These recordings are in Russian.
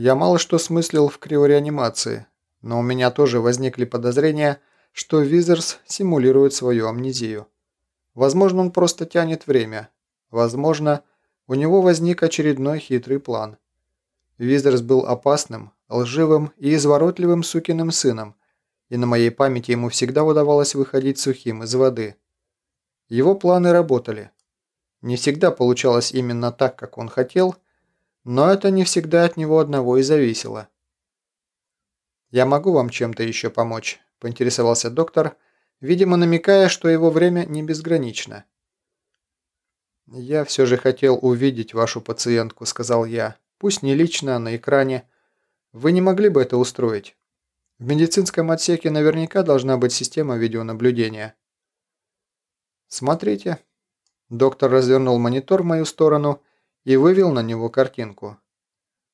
Я мало что смыслил в криореанимации, но у меня тоже возникли подозрения, что Визерс симулирует свою амнезию. Возможно, он просто тянет время. Возможно, у него возник очередной хитрый план. Визерс был опасным, лживым и изворотливым сукиным сыном, и на моей памяти ему всегда удавалось выходить сухим из воды. Его планы работали. Не всегда получалось именно так, как он хотел, но это не всегда от него одного и зависело. «Я могу вам чем-то еще помочь?» – поинтересовался доктор, видимо намекая, что его время не безгранично. «Я все же хотел увидеть вашу пациентку», – сказал я. «Пусть не лично, а на экране. Вы не могли бы это устроить? В медицинском отсеке наверняка должна быть система видеонаблюдения». «Смотрите». Доктор развернул монитор в мою сторону и вывел на него картинку.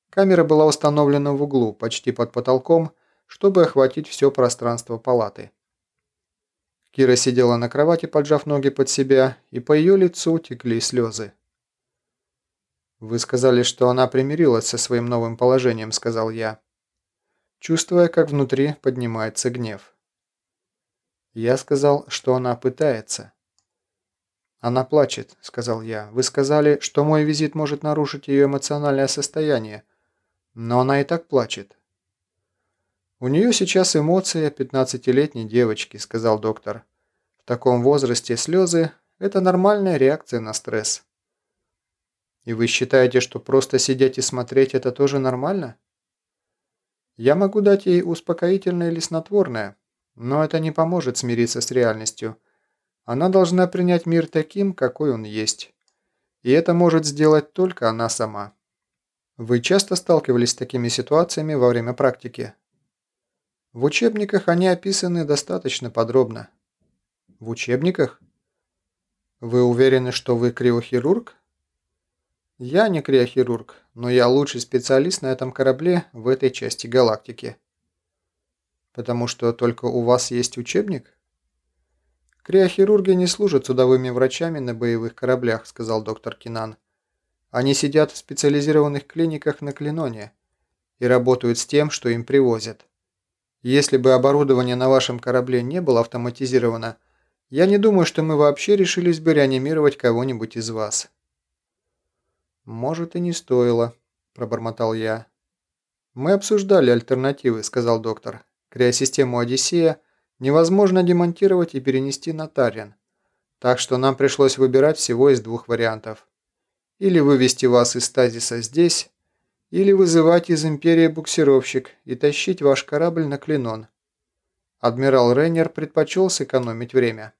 Камера была установлена в углу, почти под потолком, чтобы охватить все пространство палаты. Кира сидела на кровати, поджав ноги под себя, и по ее лицу текли слезы. «Вы сказали, что она примирилась со своим новым положением», — сказал я, чувствуя, как внутри поднимается гнев. Я сказал, что она пытается. «Она плачет», — сказал я. «Вы сказали, что мой визит может нарушить ее эмоциональное состояние. Но она и так плачет». «У нее сейчас эмоции пятнадцатилетней девочки», — сказал доктор. «В таком возрасте слезы – это нормальная реакция на стресс». «И вы считаете, что просто сидеть и смотреть – это тоже нормально?» «Я могу дать ей успокоительное или снотворное, но это не поможет смириться с реальностью». Она должна принять мир таким, какой он есть. И это может сделать только она сама. Вы часто сталкивались с такими ситуациями во время практики? В учебниках они описаны достаточно подробно. В учебниках? Вы уверены, что вы криохирург? Я не криохирург, но я лучший специалист на этом корабле в этой части галактики. Потому что только у вас есть учебник? «Криохирурги не служат судовыми врачами на боевых кораблях», – сказал доктор Кинан. «Они сидят в специализированных клиниках на Клиноне и работают с тем, что им привозят. Если бы оборудование на вашем корабле не было автоматизировано, я не думаю, что мы вообще решились бы реанимировать кого-нибудь из вас». «Может, и не стоило», – пробормотал я. «Мы обсуждали альтернативы», – сказал доктор. «Криосистему «Одиссея» невозможно демонтировать и перенести на Тарин. Так что нам пришлось выбирать всего из двух вариантов. Или вывести вас из стазиса здесь, или вызывать из Империи буксировщик и тащить ваш корабль на Клинон. Адмирал Рейнер предпочел сэкономить время.